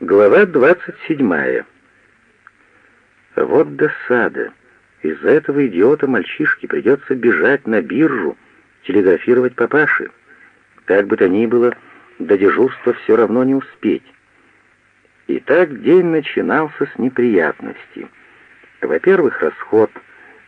Глава 27. Вот досада. Из-за этого идиота мальчишки придется бежать на биржу, телеграфировать папаше. Как бы то ни было, до дежурства все равно не успеть. Итак, день начинался с неприятностей. Во-первых, расход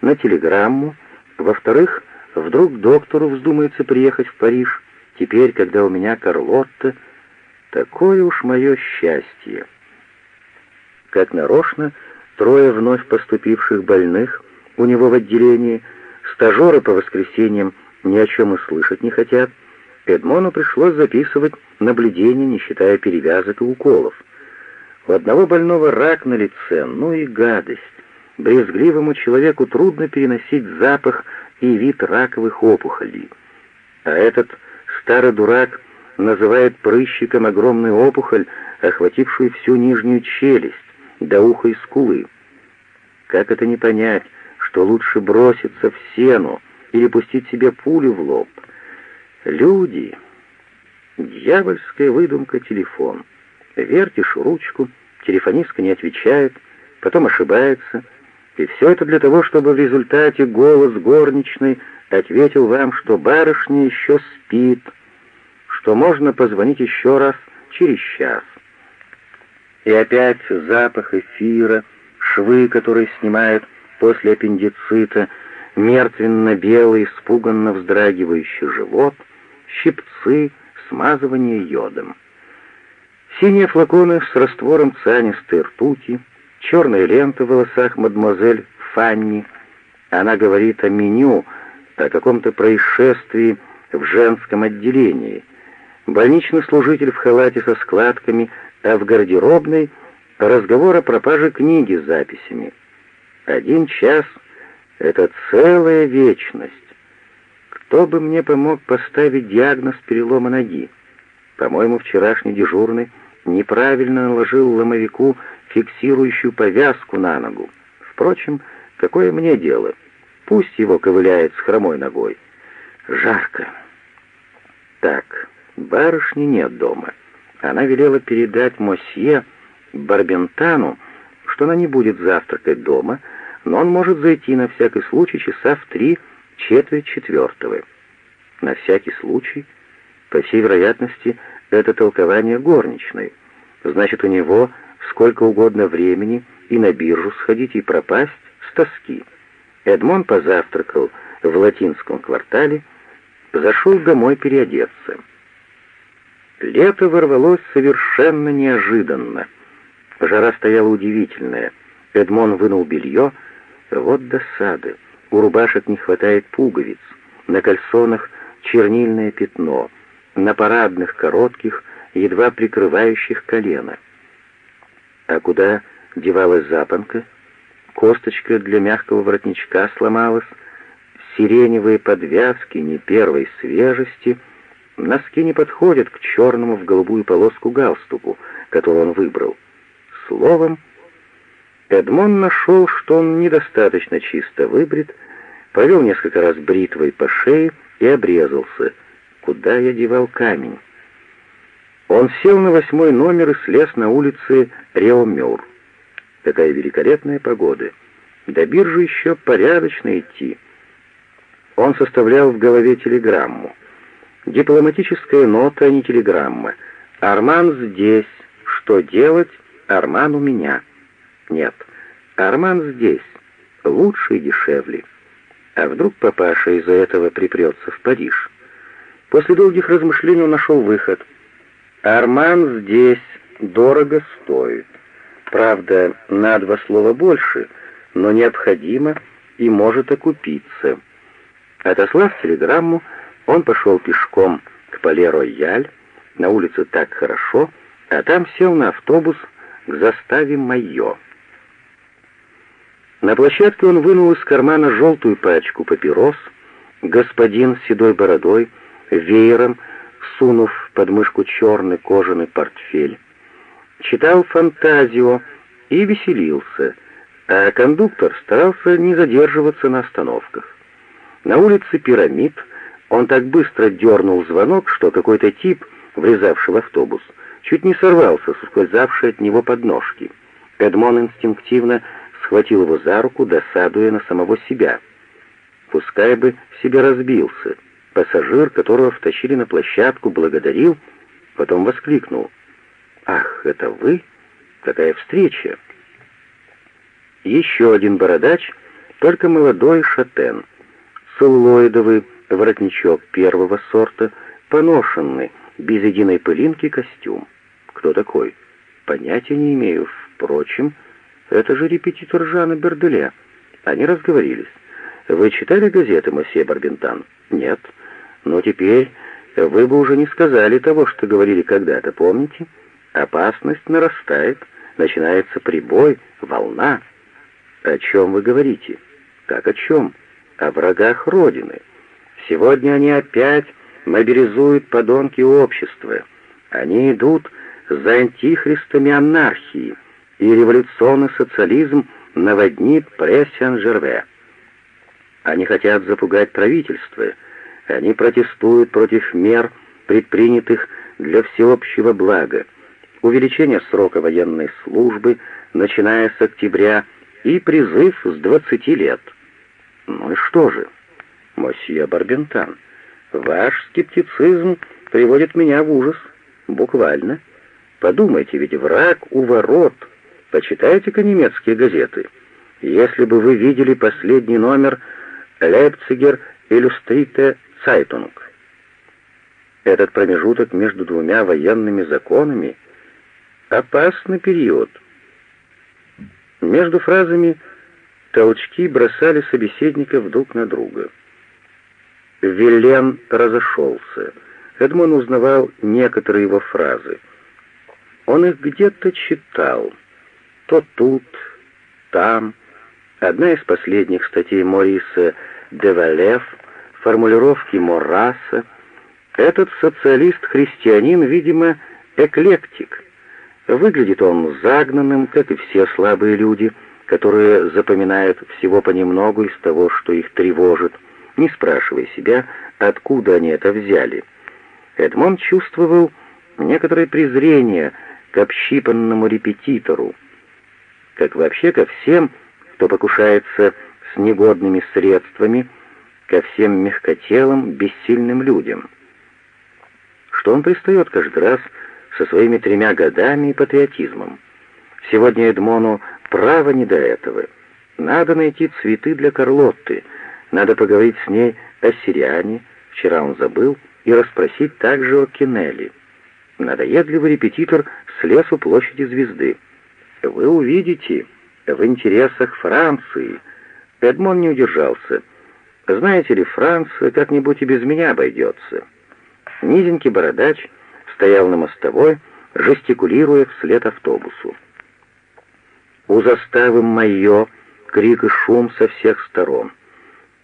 на телеграмму. Во-вторых, вдруг доктору вздумается приехать в Париж, теперь, когда у меня Карлотта — Такое уж мое счастье. Как нарочно, трое вновь поступивших больных у него в отделении, стажеры по воскресеньям ни о чем и слышать не хотят, Эдмону пришлось записывать наблюдения, не считая перевязок и уколов. У одного больного рак на лице, ну и гадость. Брезгливому человеку трудно переносить запах и вид раковых опухолей. А этот старый дурак называет прыщиком огромную опухоль, охватившую всю нижнюю челюсть, до уха и скулы. Как это не понять, что лучше броситься в сену или пустить себе пулю в лоб? Люди. Дьявольская выдумка телефон. Вертишь ручку, телефонистка не отвечает, потом ошибается. И все это для того, чтобы в результате голос горничной ответил вам, что барышня еще спит, что можно позвонить еще раз через час. И опять запах эфира, швы, которые снимают после аппендицита, мертвенно-белый, испуганно вздрагивающий живот, щипцы, смазывание йодом. Синие флаконы с раствором цианистой ртути, черная лента в волосах мадемуазель Фанни. Она говорит о меню, о каком-то происшествии в женском отделении, больничный служитель в халате со складками, а в гардеробной разговор о пропаже книги с записями. Один час — это целая вечность. Кто бы мне помог поставить диагноз перелома ноги? По-моему, вчерашний дежурный неправильно наложил ломовику фиксирующую повязку на ногу. Впрочем, какое мне дело? Пусть его ковыляет с хромой ногой. Жарко. Так, Барышни нет дома. Она велела передать Мосье Барбентану, что она не будет завтракать дома, но он может зайти на всякий случай часа в три четверть четвертого. На всякий случай, по всей вероятности, это толкование горничной. Значит, у него сколько угодно времени и на биржу сходить и пропасть с тоски. Эдмон позавтракал в латинском квартале, зашел домой переодеться. Лето ворвалось совершенно неожиданно. Жара стояла удивительная. Эдмон вынул белье. Вот досады. У рубашек не хватает пуговиц. На кальсонах чернильное пятно. На парадных коротких, едва прикрывающих колено. А куда девалась запонка? Косточка для мягкого воротничка сломалась. Сиреневые подвязки не первой свежести — Носки не подходят к черному в голубую полоску галстуку, который он выбрал. Словом, Эдмон нашел, что он недостаточно чисто выбрит, повел несколько раз бритвой по шее и обрезался. Куда я девал камень? Он сел на восьмой номер и слез на улице Реомюр. Такая великолепная погода. До биржи еще порядочно идти. Он составлял в голове телеграмму. Дипломатическая нота, а не телеграмма. «Арман здесь. Что делать? Арман у меня». Нет, Арман здесь. Лучше и дешевле. А вдруг папаша из-за этого припрется в Париж? После долгих размышлений он нашел выход. «Арман здесь. Дорого стоит. Правда, на два слова больше, но необходимо и может окупиться». Отослав телеграмму, он пошел пешком к Пале-Рояль, на улице так хорошо, а там сел на автобус к заставе Майо. На площадке он вынул из кармана желтую пачку папирос, господин с седой бородой, веером, сунув под мышку черный кожаный портфель. Читал фантазио и веселился, а кондуктор старался не задерживаться на остановках. На улице Пирамид он так быстро дернул звонок, что какой-то тип, влезавший в автобус, чуть не сорвался с ускользавшей от него подножки. Эдмон инстинктивно схватил его за руку, досадуя на самого себя. Пускай бы себе разбился. Пассажир, которого втащили на площадку, благодарил, потом воскликнул. «Ах, это вы? Какая встреча!» Еще один бородач, только молодой шатен. Целлоидовый воротничок первого сорта, поношенный, без единой пылинки костюм. Кто такой? Понятия не имею. Впрочем, это же репетитор Жана Берделя. Они разговорились. Вы читали газеты, мосье Барбентан? Нет. Но теперь вы бы уже не сказали того, что говорили когда-то, помните? Опасность нарастает, начинается прибой, волна. О чем вы говорите? Как о чем? О врагах Родины. Сегодня они опять мобилизуют подонки общества. Они идут за антихристами анархии, и революционный социализм наводнит Пресс-Сен-Жерве. Они хотят запугать правительство. Они протестуют против мер, предпринятых для всеобщего блага, увеличение срока военной службы, начиная с октября, и призыв с 20 лет. Ну и что же, мосье Барбентан, ваш скептицизм приводит меня в ужас, буквально. Подумайте, ведь враг у ворот. Почитайте-ка немецкие газеты. Если бы вы видели последний номер «Лейпцигер Иллюстрите Цайтунг», этот промежуток между двумя военными законами — опасный период. Между фразами толчки бросали собеседников друг на друга. Вилен разошелся. Эдмон узнавал некоторые его фразы. Он их где-то читал. То тут, там. Одна из последних статей Мориса Девалев, формулировки Мораса. Этот социалист-христианин, видимо, эклектик. Выглядит он загнанным, как и все слабые люди, которые запоминают всего понемногу из того, что их тревожит, не спрашивая себя, откуда они это взяли. Эдмон чувствовал некоторое презрение к общипанному репетитору, как вообще ко всем, кто покушается с негодными средствами, ко всем мягкотелым, бессильным людям. Что он пристает каждый раз со своими тремя годами и патриотизмом. Сегодня Эдмону право не до этого. Надо найти цветы для Карлотты, надо поговорить с ней о Сириане, вчера он забыл, и расспросить также о Кеннелли. Надоедливый репетитор слез у площади звезды. Вы увидите, в интересах Франции. Эдмон не удержался. Знаете ли, Франция как-нибудь и без меня обойдется. Низенький бородач стоял на мостовой, жестикулируя вслед автобусу. У заставы Майо крик и шум со всех сторон.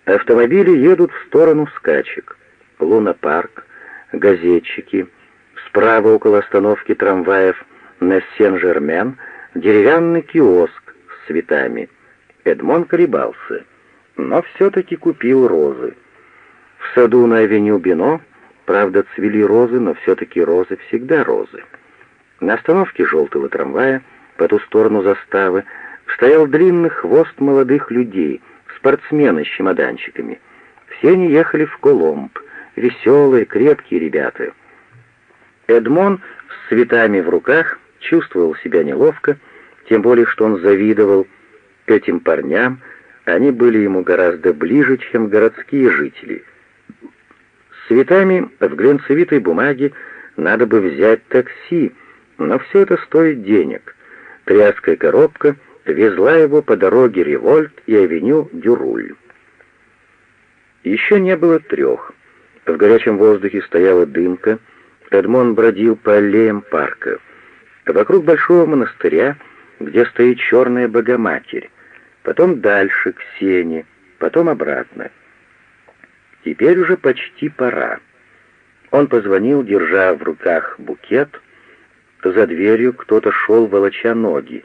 Автомобили едут в сторону скачек. Луна-парк, газетчики. Справа около остановки трамваев на Сен-Жермен деревянный киоск с цветами. Эдмон колебался, но все-таки купил розы. В саду на авеню Бино, правда, цвели розы, но все-таки розы всегда розы. На остановке желтого трамвая, по ту сторону заставы, стоял длинный хвост молодых людей — спортсмены с чемоданчиками. Все они ехали в Коломб, веселые, крепкие ребята. Эдмон с цветами в руках чувствовал себя неловко, тем более, что он завидовал этим парням, они были ему гораздо ближе, чем городские жители. С цветами в глянцевитой бумаге надо бы взять такси, но все это стоит денег. Тряская коробка везла его по дороге Револьт и авеню Дюруль. Еще не было трех. В горячем воздухе стояла дымка. Эдмон бродил по аллеям парка. Вокруг большого монастыря, где стоит черная Богоматерь. Потом дальше, к сене, потом обратно. Теперь уже почти пора. Он позвонил, держа в руках букет. За дверью кто-то шел, волоча ноги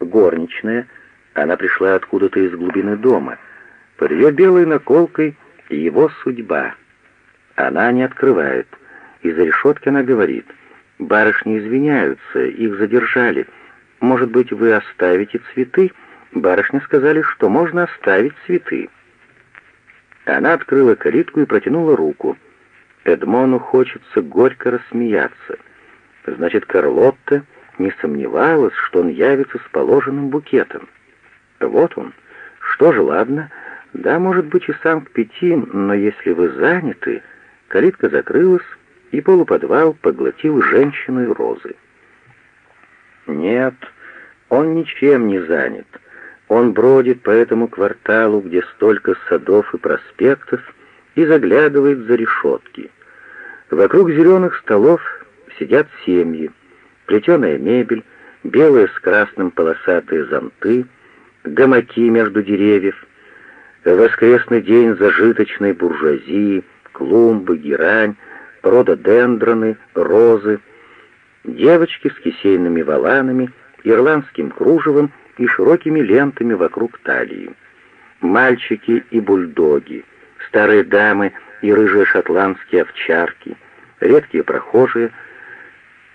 горничная, она пришла откуда-то из глубины дома. Под ее белой наколкой его судьба. Она не открывает. Из-за решетки она говорит, Барышни извиняются, их задержали. Может быть, вы оставите цветы?» Барышни сказали, что можно оставить цветы. Она открыла калитку и протянула руку. Эдмону хочется горько рассмеяться. Значит, Карлотта не сомневалась, что он явится с положенным букетом. Вот он. Что же, ладно. Да, может быть, и сам к пяти, но если вы заняты... Калитка закрылась, и полуподвал поглотил женщину и розы. Нет, он ничем не занят. Он бродит по этому кварталу, где столько садов и проспектов, и заглядывает за решетки. Вокруг зеленых столов сидят семьи, плетеная мебель, белые с красным полосатые зонты, гамаки между деревьев, воскресный день зажиточной буржуазии, клумбы, герань, рододендроны, розы, девочки с кисейными воланами, ирландским кружевом и широкими лентами вокруг талии. Мальчики и бульдоги, старые дамы и рыжие шотландские овчарки, редкие прохожие.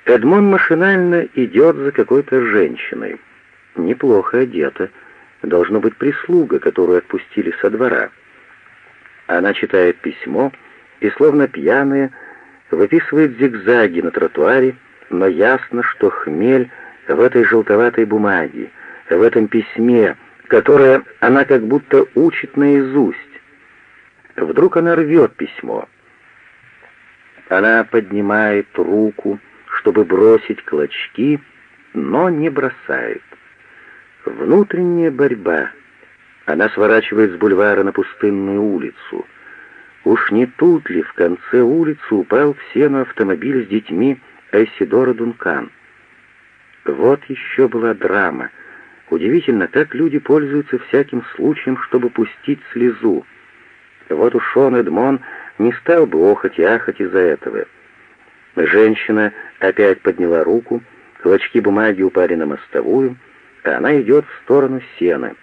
Эдмон машинально идет за какой-то женщиной. Неплохо одета. Должно быть прислуга, которую отпустили со двора. Она читает письмо и, словно пьяная, выписывает зигзаги на тротуаре, но ясно, что хмель в этой желтоватой бумаге, в этом письме, которое она как будто учит наизусть. Вдруг она рвет письмо. Она поднимает руку, чтобы бросить клочки, но не бросает. Внутренняя борьба. Она сворачивает с бульвара на пустынную улицу. Уж не тут ли в конце улицы упал в сену автомобиль с детьми Эйсидора Дункан? Вот еще была драма — Удивительно, как люди пользуются всяким случаем, чтобы пустить слезу. Вот уж он, Эдмон, не стал бы охать и ахать из-за этого. Женщина опять подняла руку, клочки бумаги упали на мостовую, а она идет в сторону сена.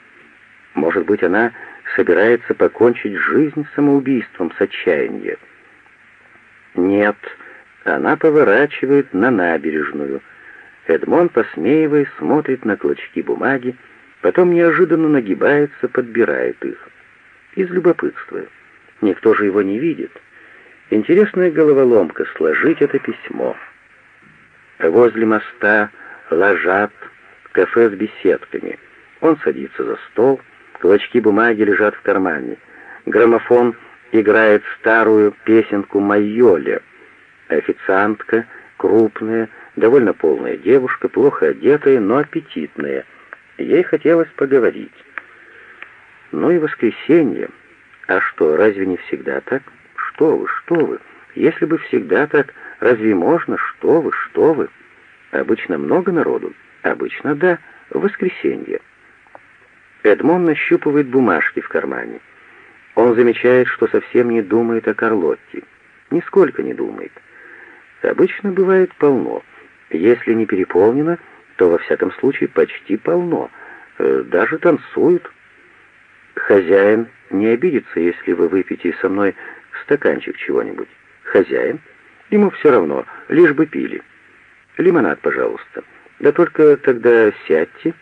Может быть, она собирается покончить жизнь самоубийством с отчаяния. Нет, она поворачивает на набережную — Эдмон, посмеиваясь, смотрит на клочки бумаги, потом неожиданно нагибается, подбирает их. Из любопытства. Никто же его не видит. Интересная головоломка — сложить это письмо. Возле моста ложат кафе с беседками. Он садится за стол, клочки бумаги лежат в кармане. Граммофон играет старую песенку «Майоле». Официантка, крупная, довольно полная девушка, плохо одетая, но аппетитная. Ей хотелось поговорить. Ну и воскресенье. А что, разве не всегда так? Что вы, что вы? Если бы всегда так, разве можно? Что вы, что вы? Обычно много народу? Обычно да, в воскресенье. Эдмон нащупывает бумажки в кармане. Он замечает, что совсем не думает о Карлотте. Нисколько не думает. Обычно бывает полно. Если не переполнено, то во всяком случае почти полно. Э, даже танцуют. Хозяин не обидится, если вы выпьете со мной стаканчик чего-нибудь. Хозяин? Ему все равно, лишь бы пили. Лимонад, пожалуйста. Да только тогда сядьте.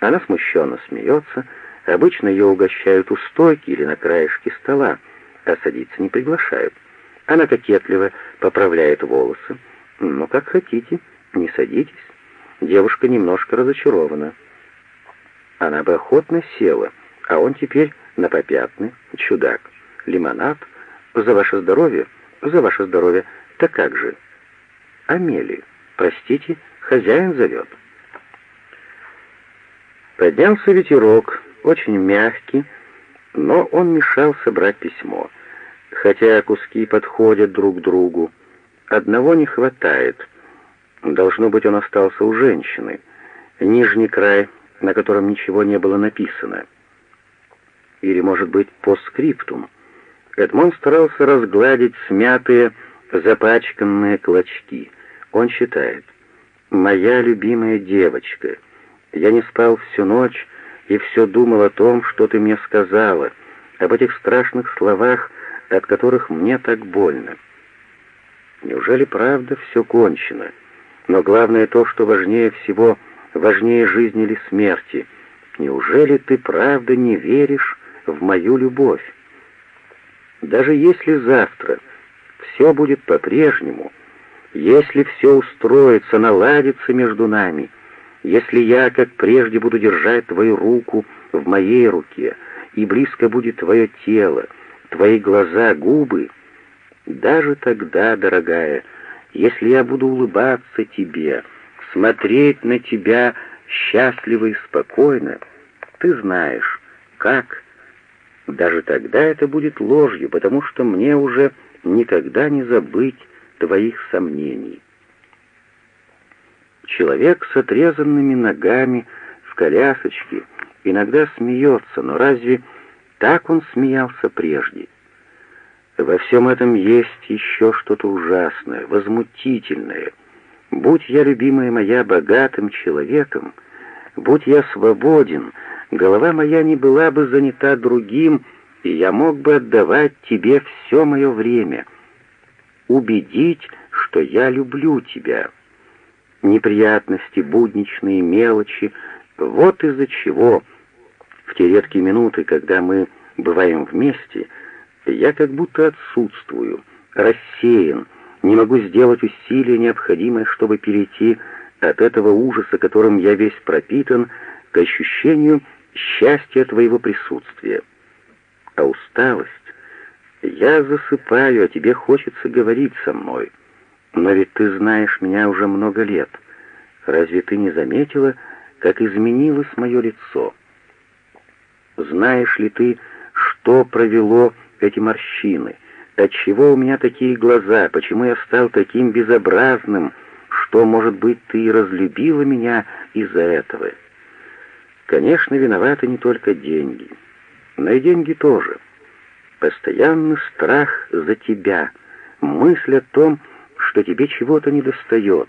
Она смущенно смеется. Обычно ее угощают у стойки или на краешке стола, а садиться не приглашают. Она кокетливо поправляет волосы. «Ну, как хотите». «Не садитесь». Девушка немножко разочарована. Она бы охотно села, а он теперь на попятный, чудак. Лимонад? За ваше здоровье? За ваше здоровье. Так как же? Амели, простите, хозяин зовет. Поднялся ветерок, очень мягкий, но он мешал собрать письмо. Хотя куски подходят друг к другу, одного не хватает — Должно быть, он остался у женщины. Нижний край, на котором ничего не было написано. Или, может быть, по скриптум. Эдмон старался разгладить смятые, запачканные клочки. Он считает. «Моя любимая девочка, я не спал всю ночь и все думал о том, что ты мне сказала, об этих страшных словах, от которых мне так больно. Неужели правда все кончено?» Но главное то, что важнее всего, важнее жизни или смерти. Неужели ты правда не веришь в мою любовь? Даже если завтра все будет по-прежнему, если все устроится, наладится между нами, если я, как прежде, буду держать твою руку в моей руке, и близко будет твое тело, твои глаза, губы, даже тогда, дорогая, если я буду улыбаться тебе, смотреть на тебя счастливо и спокойно, ты знаешь, как. Даже тогда это будет ложью, потому что мне уже никогда не забыть твоих сомнений. Человек с отрезанными ногами в колясочке иногда смеется, но разве так он смеялся прежде? Во всем этом есть еще что-то ужасное, возмутительное. Будь я, любимая моя, богатым человеком, будь я свободен, голова моя не была бы занята другим, и я мог бы отдавать тебе все мое время, убедить, что я люблю тебя. Неприятности, будничные мелочи — вот из-за чего в те редкие минуты, когда мы бываем вместе — я как будто отсутствую, рассеян, не могу сделать усилия, необходимое, чтобы перейти от этого ужаса, которым я весь пропитан, к ощущению счастья твоего присутствия. А усталость? Я засыпаю, а тебе хочется говорить со мной. Но ведь ты знаешь меня уже много лет. Разве ты не заметила, как изменилось мое лицо? Знаешь ли ты, что провело эти морщины? Отчего у меня такие глаза? Почему я стал таким безобразным? Что, может быть, ты разлюбила меня из-за этого? Конечно, виноваты не только деньги, но и деньги тоже. Постоянный страх за тебя, мысль о том, что тебе чего-то недостает.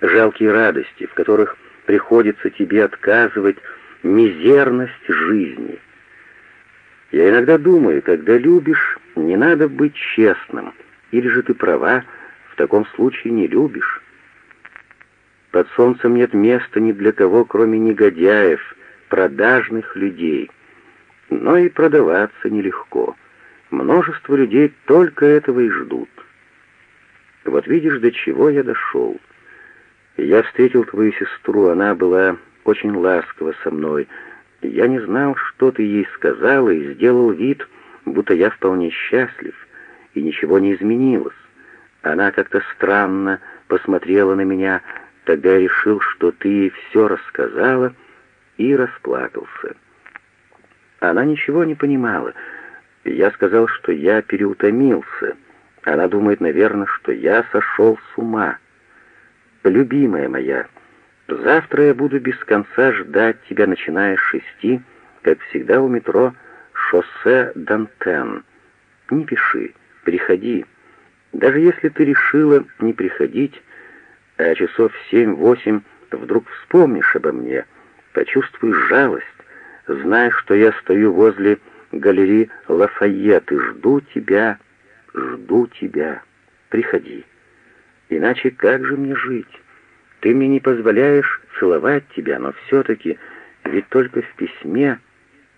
Жалкие радости, в которых приходится тебе отказывать, мизерность жизни — я иногда думаю, когда любишь, не надо быть честным, или же ты права, в таком случае не любишь. Под солнцем нет места ни для кого, кроме негодяев, продажных людей. Но и продаваться нелегко. Множество людей только этого и ждут. Вот видишь, до чего я дошел. Я встретил твою сестру, она была очень ласкова со мной, я не знал, что ты ей сказала, и сделал вид, будто я вполне счастлив, и ничего не изменилось. Она как-то странно посмотрела на меня, тогда решил, что ты ей все рассказала, и расплакался. Она ничего не понимала. Я сказал, что я переутомился. Она думает, наверное, что я сошел с ума. Любимая моя, Завтра я буду без конца ждать тебя, начиная с шести, как всегда у метро «Шоссе Дантен». Не пиши, приходи. Даже если ты решила не приходить, а часов семь-восемь вдруг вспомнишь обо мне, почувствуешь жалость, зная, что я стою возле галереи Лафайет и жду тебя, жду тебя. Приходи. Иначе как же мне жить? Ты мне не позволяешь целовать тебя, но все-таки, ведь только в письме,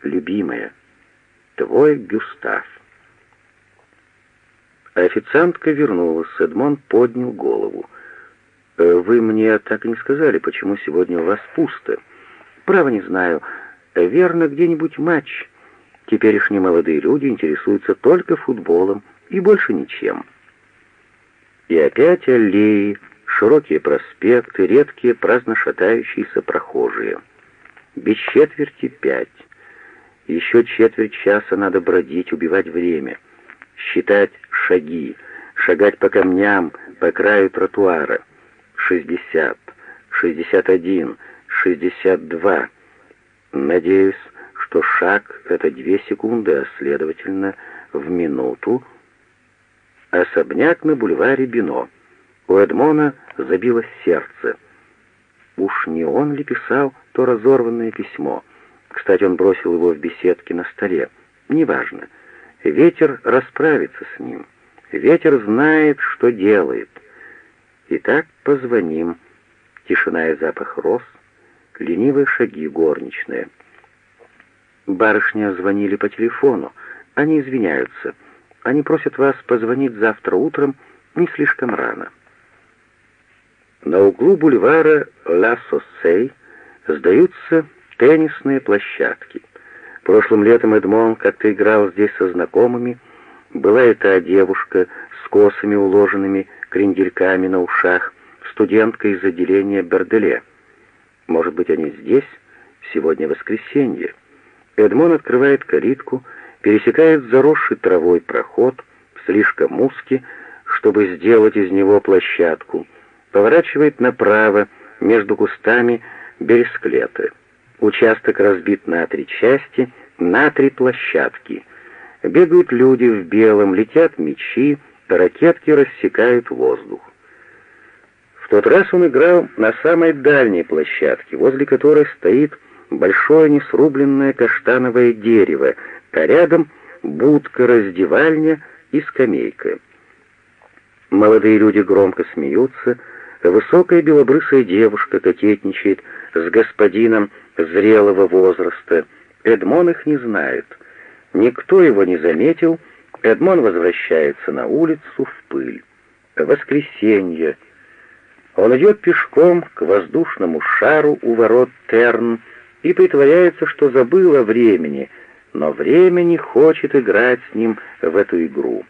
любимая, твой Гюстав. Официантка вернулась, Эдмон поднял голову. «Э, «Вы мне так и не сказали, почему сегодня у вас пусто. Право не знаю. Верно, где-нибудь матч. Теперешние молодые люди интересуются только футболом и больше ничем». И опять аллеи, широкие проспекты, редкие праздно шатающиеся прохожие. Без четверти пять. Еще четверть часа надо бродить, убивать время, считать шаги, шагать по камням, по краю тротуара. Шестьдесят, шестьдесят один, шестьдесят два. Надеюсь, что шаг — это две секунды, а следовательно, в минуту. Особняк на бульваре Бино. У Эдмона забилось сердце. Уж не он ли писал то разорванное письмо? Кстати, он бросил его в беседке на столе. Неважно. Ветер расправится с ним. Ветер знает, что делает. Итак, позвоним. Тишина и запах роз, ленивые шаги горничные. Барышня звонили по телефону. Они извиняются. Они просят вас позвонить завтра утром не слишком рано. На углу бульвара Ла Соссей сдаются теннисные площадки. Прошлым летом Эдмон как-то играл здесь со знакомыми. Была и та девушка с косами, уложенными крендельками на ушах, студентка из отделения Берделе. Может быть, они здесь? Сегодня воскресенье. Эдмон открывает калитку, пересекает заросший травой проход, слишком узкий, чтобы сделать из него площадку, поворачивает направо между кустами бересклеты. Участок разбит на три части, на три площадки. Бегают люди в белом, летят мечи, ракетки рассекают воздух. В тот раз он играл на самой дальней площадке, возле которой стоит большое несрубленное каштановое дерево, а рядом будка-раздевальня и скамейка. Молодые люди громко смеются, высокая белобрысая девушка кокетничает с господином зрелого возраста. Эдмон их не знает. Никто его не заметил. Эдмон возвращается на улицу в пыль. Воскресенье. Он идет пешком к воздушному шару у ворот Терн и притворяется, что забыл о времени, но время не хочет играть с ним в эту игру.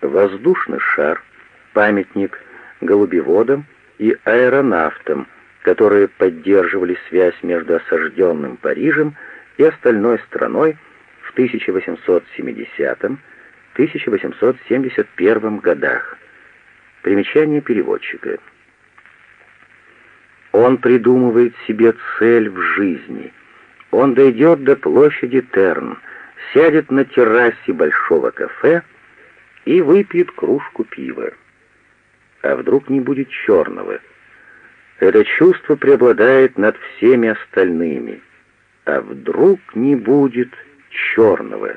Воздушный шар — памятник голубеводам и аэронавтам, которые поддерживали связь между осажденным Парижем и остальной страной в 1870-1871 годах. Примечание переводчика. Он придумывает себе цель в жизни. Он дойдет до площади Терн, сядет на террасе большого кафе и выпьет кружку пива. А вдруг не будет черного? Это чувство преобладает над всеми остальными. А вдруг не будет черного?